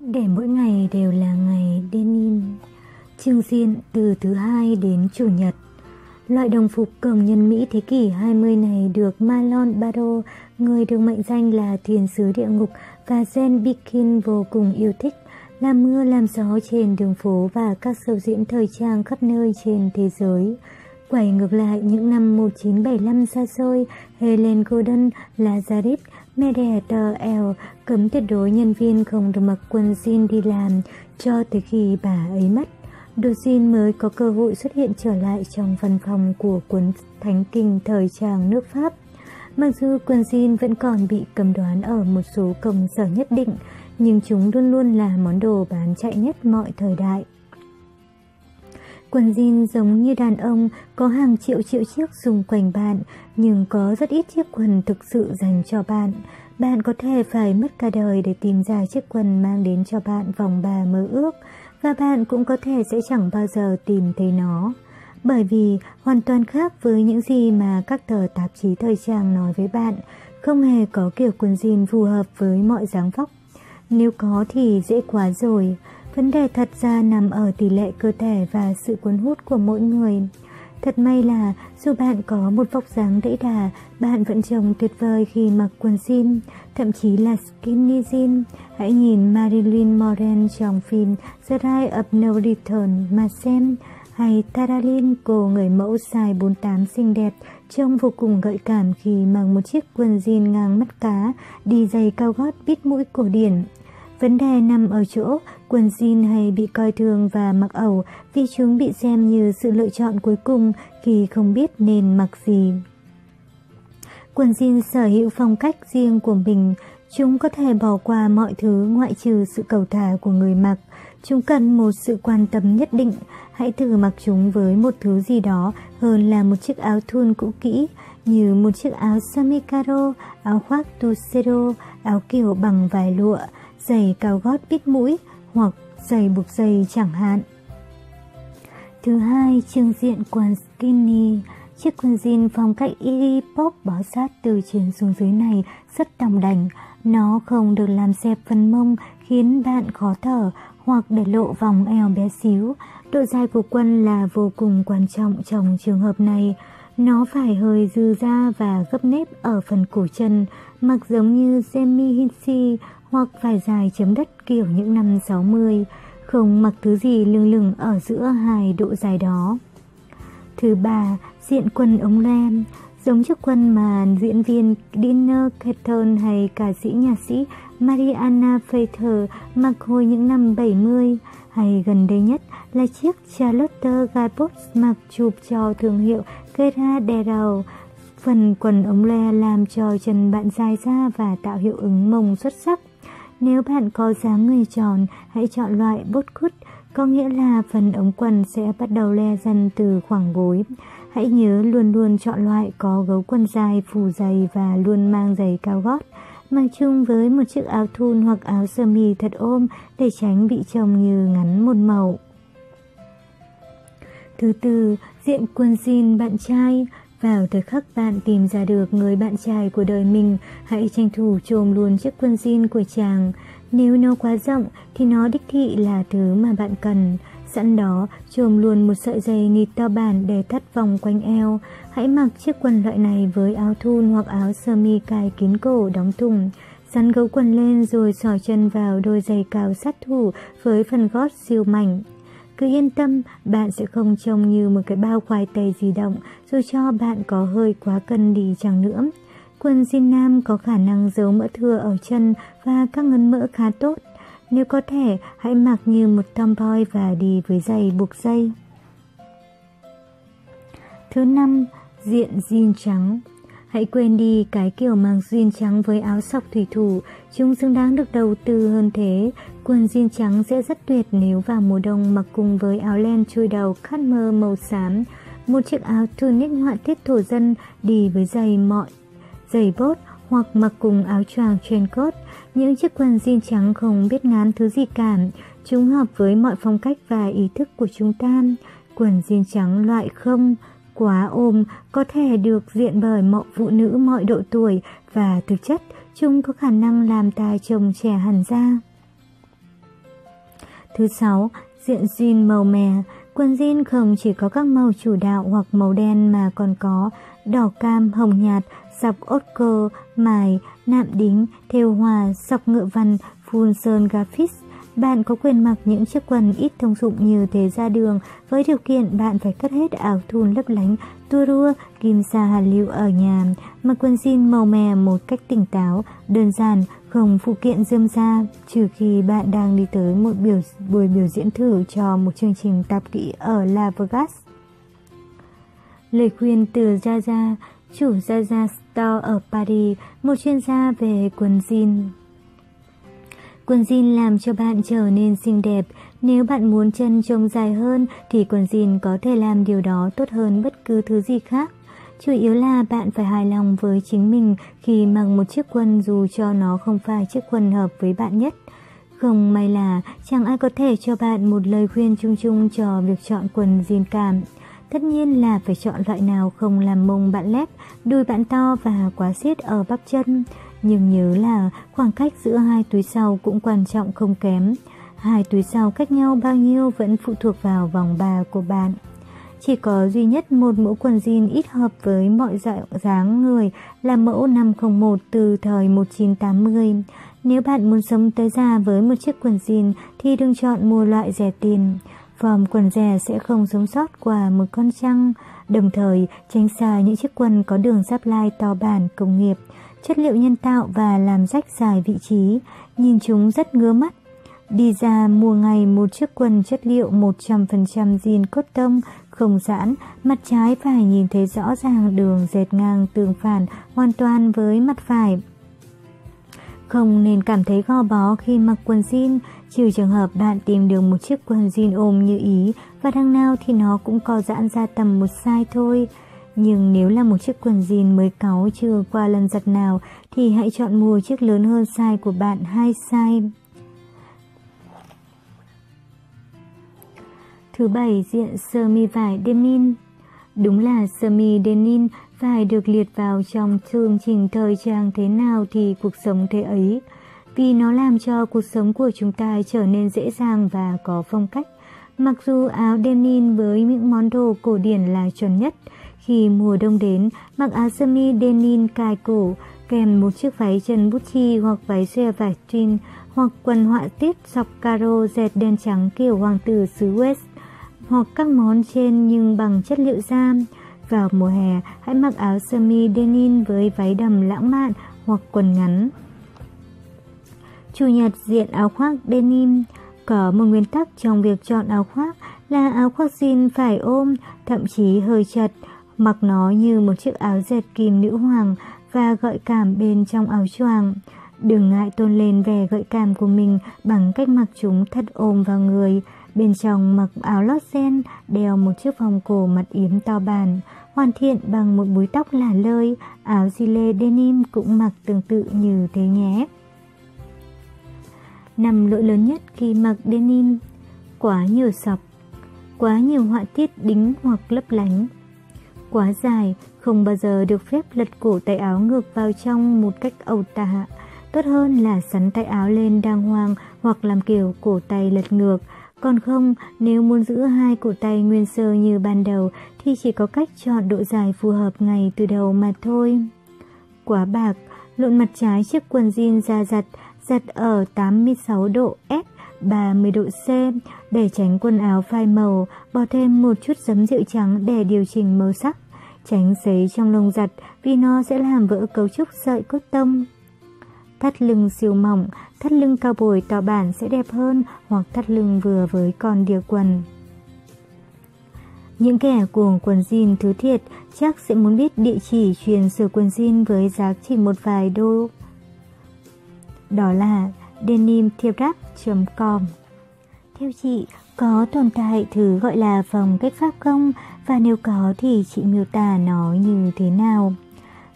để mỗi ngày đều là ngày denim. Trưng diện từ thứ hai đến chủ nhật. Loại đồng phục công nhân Mỹ thế kỷ 20 này được Marlon Brando, người được mệnh danh là thiên sứ địa ngục và Jen Bikin vô cùng yêu thích, làm mưa làm gió trên đường phố và các show diễn thời trang khắp nơi trên thế giới. Quay ngược lại những năm 1975 xa xôi, Helen Gordon, Lazarus, Mediator L cấm tuyệt đối nhân viên không được mặc quần jean đi làm cho tới khi bà ấy mất. Đồ jean mới có cơ hội xuất hiện trở lại trong văn phòng của cuốn Thánh Kinh thời trang nước Pháp. Mặc dù quần jean vẫn còn bị cấm đoán ở một số công sở nhất định, nhưng chúng luôn luôn là món đồ bán chạy nhất mọi thời đại. Quần jean giống như đàn ông, có hàng triệu triệu chiếc dùng quanh bạn, nhưng có rất ít chiếc quần thực sự dành cho bạn. Bạn có thể phải mất cả đời để tìm ra chiếc quần mang đến cho bạn vòng bà mơ ước, và bạn cũng có thể sẽ chẳng bao giờ tìm thấy nó. Bởi vì hoàn toàn khác với những gì mà các tờ tạp chí thời trang nói với bạn, không hề có kiểu quần jean phù hợp với mọi dáng vóc. Nếu có thì dễ quá rồi. Vấn đề thật ra nằm ở tỷ lệ cơ thể và sự cuốn hút của mỗi người. Thật may là dù bạn có một vóc dáng đẫy đà, bạn vẫn trông tuyệt vời khi mặc quần jean, thậm chí là skinny jean. Hãy nhìn Marilyn Monroe trong phim The Rise of No Return mà xem, hay Taralin, cô người mẫu size 48 xinh đẹp, trông vô cùng gợi cảm khi mặc một chiếc quần jean ngang mắt cá, đi giày cao gót bít mũi cổ điển. Vấn đề nằm ở chỗ quần jean hay bị coi thường và mặc ẩu vì chúng bị xem như sự lựa chọn cuối cùng khi không biết nên mặc gì. Quần jean sở hữu phong cách riêng của mình, chúng có thể bỏ qua mọi thứ ngoại trừ sự cầu thả của người mặc. Chúng cần một sự quan tâm nhất định. Hãy thử mặc chúng với một thứ gì đó hơn là một chiếc áo thun cũ kỹ, như một chiếc áo samikaro, áo khoác tuxedo, áo kiểu bằng vải lụa, giày cao gót bít mũi hoặc giày buộc giày chẳng hạn. Thứ hai, trưng diện quần skinny. Chiếc quần jean phong cách Iggy Pop bó sát từ trên xuống dưới này rất đồng đành. Nó không được làm xẹp phần mông khiến bạn khó thở hoặc để lộ vòng eo bé xíu. Độ dài của quần là vô cùng quan trọng trong trường hợp này. Nó phải hơi dư ra và gấp nếp ở phần cổ chân, mặc giống như Jamie Hinsey hoặc vải dài chấm đất kiểu những năm 60, không mặc thứ gì lưng lửng ở giữa hai độ dài đó. Thứ ba, diện quần ống lem, giống chiếc quần mà diễn viên Dinner Keaton hay ca sĩ nhạc sĩ Mariana Faither mặc hồi những năm 70, hay gần đây nhất là chiếc Charlotte Gabos mặc chụp cho thương hiệu Kera Derao. Phần quần ống le làm cho chân bạn dài ra và tạo hiệu ứng mông xuất sắc. Nếu bạn có dáng người tròn, hãy chọn loại bốt cút, có nghĩa là phần ống quần sẽ bắt đầu le dần từ khoảng gối. Hãy nhớ luôn luôn chọn loại có gấu quần dài, phủ dày và luôn mang giày cao gót. Mặc chung với một chiếc áo thun hoặc áo sơ mi thật ôm để tránh bị trông như ngắn một màu. Thứ tư, diện quần jean bạn trai. Vào thời khắc bạn tìm ra được người bạn trai của đời mình, hãy tranh thủ trồm luôn chiếc quần jean của chàng. Nếu nó quá rộng thì nó đích thị là thứ mà bạn cần. Sẵn đó, trồm luôn một sợi dây nịt to bản để thắt vòng quanh eo. Hãy mặc chiếc quần loại này với áo thun hoặc áo sơ mi cài kín cổ đóng thùng. Sắn gấu quần lên rồi xỏ chân vào đôi giày cao sát thủ với phần gót siêu mảnh. Cứ yên tâm, bạn sẽ không trông như một cái bao khoai tây di động dù cho bạn có hơi quá cân đi chẳng nữa. Quần jean nam có khả năng giấu mỡ thừa ở chân và các ngấn mỡ khá tốt. Nếu có thể, hãy mặc như một tomboy và đi với giày buộc dây. Thứ năm, diện jean trắng. Hãy quên đi cái kiểu mang jean trắng với áo sọc thủy thủ, chúng xứng đáng được đầu tư hơn thế. Quần jean trắng sẽ rất tuyệt nếu vào mùa đông mặc cùng với áo len chui đầu khát mơ màu xám. Một chiếc áo tunic họa tiết thổ dân đi với giày mọi giày bốt hoặc mặc cùng áo choàng trên cốt. Những chiếc quần jean trắng không biết ngán thứ gì cả. Chúng hợp với mọi phong cách và ý thức của chúng ta. Quần jean trắng loại không quá ôm có thể được diện bởi mọi phụ nữ mọi độ tuổi và thực chất chúng có khả năng làm tài chồng trẻ hẳn ra. Thứ sáu, diện jean màu mè. Quần jean không chỉ có các màu chủ đạo hoặc màu đen mà còn có đỏ cam, hồng nhạt, sọc ốt cơ, mài, nạm đính, thêu hòa, sọc ngựa văn, phun sơn graphics. Bạn có quyền mặc những chiếc quần ít thông dụng như thế ra đường, với điều kiện bạn phải cất hết áo thun lấp lánh, tua rua, kim sa hà lưu ở nhà, mặc quần jean màu mè một cách tỉnh táo, đơn giản, không phụ kiện dươm ra, trừ khi bạn đang đi tới một biểu buổi biểu diễn thử cho một chương trình tạp kỹ ở La Vegas. Lời khuyên từ Zaza, chủ Zaza Store ở Paris, một chuyên gia về quần jean. Quần jean làm cho bạn trở nên xinh đẹp. Nếu bạn muốn chân trông dài hơn thì quần jean có thể làm điều đó tốt hơn bất cứ thứ gì khác. Chủ yếu là bạn phải hài lòng với chính mình khi mặc một chiếc quần dù cho nó không phải chiếc quần hợp với bạn nhất. Không may là chẳng ai có thể cho bạn một lời khuyên chung chung cho việc chọn quần jean cảm. Tất nhiên là phải chọn loại nào không làm mông bạn lép, đùi bạn to và quá xiết ở bắp chân. Nhưng nhớ là khoảng cách giữa hai túi sau cũng quan trọng không kém. Hai túi sau cách nhau bao nhiêu vẫn phụ thuộc vào vòng ba của bạn. Chỉ có duy nhất một mẫu quần jean ít hợp với mọi dạng dáng người là mẫu 501 từ thời 1980. Nếu bạn muốn sống tới già với một chiếc quần jean thì đừng chọn mua loại rẻ tiền. Vòng quần rẻ sẽ không sống sót qua một con trăng, đồng thời tránh xa những chiếc quần có đường giáp lai to bản công nghiệp chất liệu nhân tạo và làm rách dài vị trí, nhìn chúng rất ngứa mắt. Đi ra mua ngày một chiếc quần chất liệu 100% jean cotton không giãn, mặt trái phải nhìn thấy rõ ràng đường dệt ngang tường phản hoàn toàn với mặt phải. Không nên cảm thấy gò bó khi mặc quần jean, trừ trường hợp bạn tìm được một chiếc quần jean ôm như ý và đằng nào thì nó cũng có giãn ra tầm một size thôi. Nhưng nếu là một chiếc quần jean mới cáu chưa qua lần giặt nào thì hãy chọn mua chiếc lớn hơn size của bạn hai size. Thứ bảy diện sơ mi vải denim. Đúng là sơ mi denim phải được liệt vào trong chương trình thời trang thế nào thì cuộc sống thế ấy. Vì nó làm cho cuộc sống của chúng ta trở nên dễ dàng và có phong cách. Mặc dù áo denim với những món đồ cổ điển là chuẩn nhất, khi mùa đông đến, mặc áo sơ mi denim cài cổ, kèm một chiếc váy chân bút chi hoặc váy xòe vải twin hoặc quần họa tiết dọc caro dệt đen trắng kiểu hoàng tử xứ West hoặc các món trên nhưng bằng chất liệu da. Vào mùa hè, hãy mặc áo sơ mi denim với váy đầm lãng mạn hoặc quần ngắn. Chủ nhật diện áo khoác denim Có một nguyên tắc trong việc chọn áo khoác là áo khoác jean phải ôm, thậm chí hơi chật, mặc nó như một chiếc áo dệt kim nữ hoàng và gợi cảm bên trong áo choàng. Đừng ngại tôn lên vẻ gợi cảm của mình bằng cách mặc chúng thật ôm vào người. Bên trong mặc áo lót sen, đeo một chiếc vòng cổ mặt yếm to bản, hoàn thiện bằng một búi tóc lả lơi, áo gilet denim cũng mặc tương tự như thế nhé. Năm lỗi lớn nhất khi mặc denim, quá nhiều sọc, quá nhiều họa tiết đính hoặc lấp lánh, quá dài, không bao giờ được phép lật cổ tay áo ngược vào trong một cách ẩu tả. Tốt hơn là sắn tay áo lên đàng hoàng hoặc làm kiểu cổ tay lật ngược. Còn không, nếu muốn giữ hai cổ tay nguyên sơ như ban đầu thì chỉ có cách chọn độ dài phù hợp ngay từ đầu mà thôi. Quá bạc, lộn mặt trái chiếc quần jean ra giặt, giặt ở 86 độ S 30 độ C để tránh quần áo phai màu, bỏ thêm một chút giấm rượu trắng để điều chỉnh màu sắc. Tránh sấy trong lông giặt vì nó sẽ làm vỡ cấu trúc sợi cốt tông. Thắt lưng siêu mỏng, thắt lưng cao bồi to bản sẽ đẹp hơn hoặc thắt lưng vừa với con đìa quần. Những kẻ cuồng quần jean thứ thiệt chắc sẽ muốn biết địa chỉ truyền sửa quần jean với giá chỉ một vài đô. Đó là denimthiepdap.com theo chị, có tồn tại thứ gọi là phòng cách pháp không và nếu có thì chị miêu tả nó như thế nào?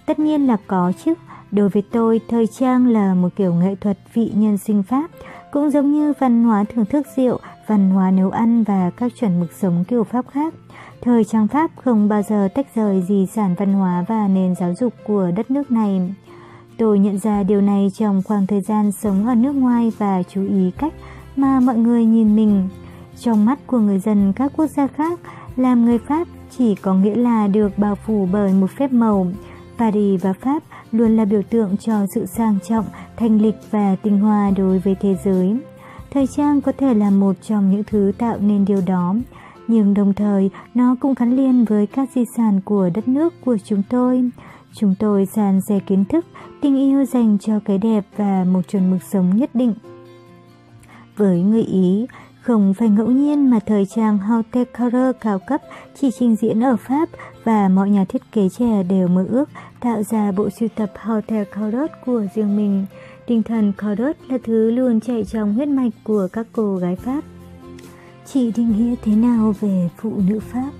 Tất nhiên là có chứ. Đối với tôi, thời trang là một kiểu nghệ thuật vị nhân sinh pháp, cũng giống như văn hóa thưởng thức rượu, văn hóa nấu ăn và các chuẩn mực sống kiểu Pháp khác. Thời trang Pháp không bao giờ tách rời di sản văn hóa và nền giáo dục của đất nước này. Tôi nhận ra điều này trong khoảng thời gian sống ở nước ngoài và chú ý cách mà mọi người nhìn mình. Trong mắt của người dân các quốc gia khác, làm người Pháp chỉ có nghĩa là được bao phủ bởi một phép màu. Paris và Pháp luôn là biểu tượng cho sự sang trọng, thanh lịch và tinh hoa đối với thế giới. Thời trang có thể là một trong những thứ tạo nên điều đó, nhưng đồng thời nó cũng gắn liền với các di sản của đất nước của chúng tôi. Chúng tôi dàn dè kiến thức, tình yêu dành cho cái đẹp và một chuẩn mực sống nhất định. Với người Ý, không phải ngẫu nhiên mà thời trang Haute Couture cao cấp chỉ trình diễn ở Pháp và mọi nhà thiết kế trẻ đều mơ ước tạo ra bộ sưu tập Haute Couture của riêng mình. Tinh thần Couture là thứ luôn chạy trong huyết mạch của các cô gái Pháp. Chị định nghĩa thế nào về phụ nữ Pháp?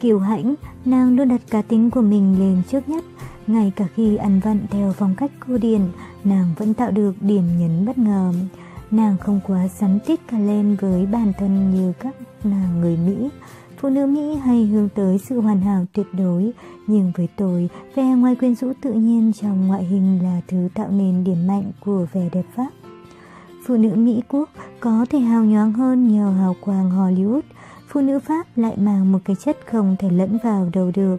Kiều hãnh, nàng luôn đặt cá tính của mình lên trước nhất. Ngay cả khi ăn vận theo phong cách cô điển, nàng vẫn tạo được điểm nhấn bất ngờ. Nàng không quá sắn tít cả lên với bản thân như các nàng người Mỹ. Phụ nữ Mỹ hay hướng tới sự hoàn hảo tuyệt đối, nhưng với tôi, vẻ ngoài quyến rũ tự nhiên trong ngoại hình là thứ tạo nên điểm mạnh của vẻ đẹp Pháp. Phụ nữ Mỹ Quốc có thể hào nhoáng hơn nhờ hào quang Hollywood, phụ nữ Pháp lại mang một cái chất không thể lẫn vào đâu được.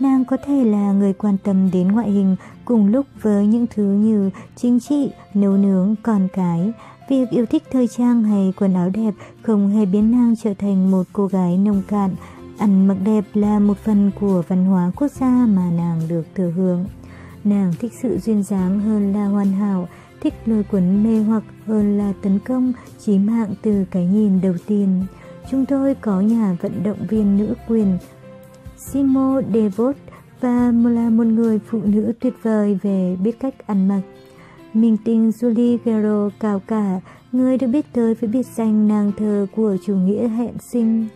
Nàng có thể là người quan tâm đến ngoại hình cùng lúc với những thứ như chính trị, nấu nướng, con cái. Việc yêu thích thời trang hay quần áo đẹp không hề biến nàng trở thành một cô gái nông cạn. Ăn mặc đẹp là một phần của văn hóa quốc gia mà nàng được thừa hưởng. Nàng thích sự duyên dáng hơn là hoàn hảo, thích lôi cuốn mê hoặc hơn là tấn công chí mạng từ cái nhìn đầu tiên. Chúng tôi có nhà vận động viên nữ quyền Simo Devot và là một người phụ nữ tuyệt vời về biết cách ăn mặc. Minh tinh Julie Guerrero cao cả, người được biết tới với biệt danh nàng thơ của chủ nghĩa hẹn sinh.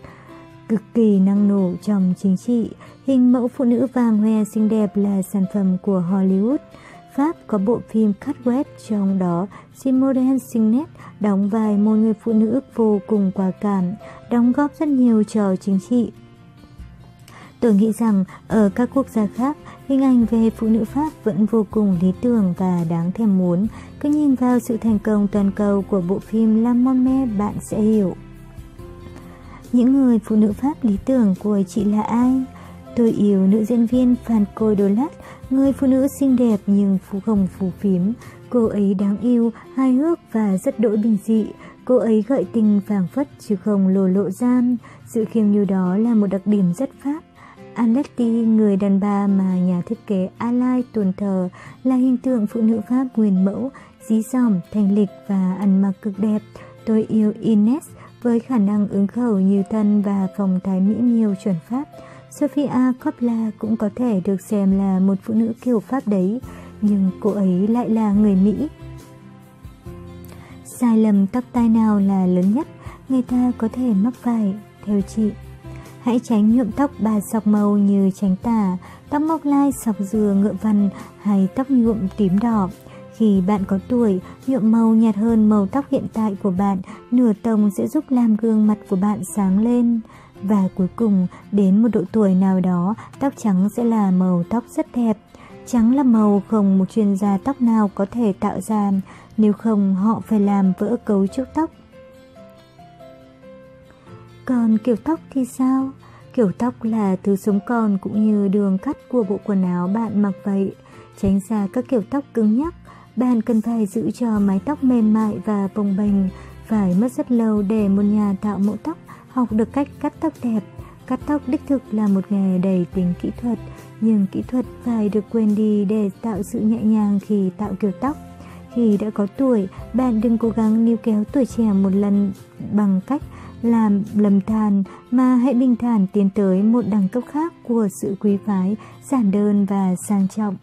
Cực kỳ năng nổ trong chính trị, hình mẫu phụ nữ vàng hoe xinh đẹp là sản phẩm của Hollywood. Pháp có bộ phim Cut West trong đó Simone Signet đóng vai một người phụ nữ vô cùng quả cảm, đóng góp rất nhiều cho chính trị. Tôi nghĩ rằng ở các quốc gia khác, hình ảnh về phụ nữ Pháp vẫn vô cùng lý tưởng và đáng thèm muốn. Cứ nhìn vào sự thành công toàn cầu của bộ phim La Mon bạn sẽ hiểu. Những người phụ nữ Pháp lý tưởng của chị là ai? Tôi yêu nữ diễn viên Phan Côi Đô Lát, người phụ nữ xinh đẹp nhưng phú hồng phù phím. Cô ấy đáng yêu, hài hước và rất đỗi bình dị. Cô ấy gợi tình phảng phất chứ không lồ lộ gian. Sự khiêm nhu đó là một đặc điểm rất Pháp. Aletti, người đàn bà mà nhà thiết kế Alai tuần thờ, là hình tượng phụ nữ Pháp nguyên mẫu, dí dỏm, thanh lịch và ăn mặc cực đẹp. Tôi yêu Ines với khả năng ứng khẩu như thân và phong thái mỹ miều chuẩn Pháp. Sophia Coppola cũng có thể được xem là một phụ nữ kiểu Pháp đấy, nhưng cô ấy lại là người Mỹ. Sai lầm tóc tai nào là lớn nhất, người ta có thể mắc phải, theo chị. Hãy tránh nhuộm tóc ba sọc màu như tránh tả tóc móc lai sọc dừa ngựa vằn hay tóc nhuộm tím đỏ. Khi bạn có tuổi, nhuộm màu nhạt hơn màu tóc hiện tại của bạn, nửa tông sẽ giúp làm gương mặt của bạn sáng lên. Và cuối cùng, đến một độ tuổi nào đó, tóc trắng sẽ là màu tóc rất đẹp. Trắng là màu không một chuyên gia tóc nào có thể tạo ra, nếu không họ phải làm vỡ cấu trúc tóc. Còn kiểu tóc thì sao? Kiểu tóc là thứ sống còn cũng như đường cắt của bộ quần áo bạn mặc vậy. Tránh xa các kiểu tóc cứng nhắc, bạn cần phải giữ cho mái tóc mềm mại và bồng bềnh. Phải mất rất lâu để một nhà tạo mẫu tóc học được cách cắt tóc đẹp. Cắt tóc đích thực là một nghề đầy tính kỹ thuật, nhưng kỹ thuật phải được quên đi để tạo sự nhẹ nhàng khi tạo kiểu tóc. Khi đã có tuổi, bạn đừng cố gắng níu kéo tuổi trẻ một lần bằng cách làm lầm than mà hãy bình thản tiến tới một đẳng cấp khác của sự quý phái, giản đơn và sang trọng.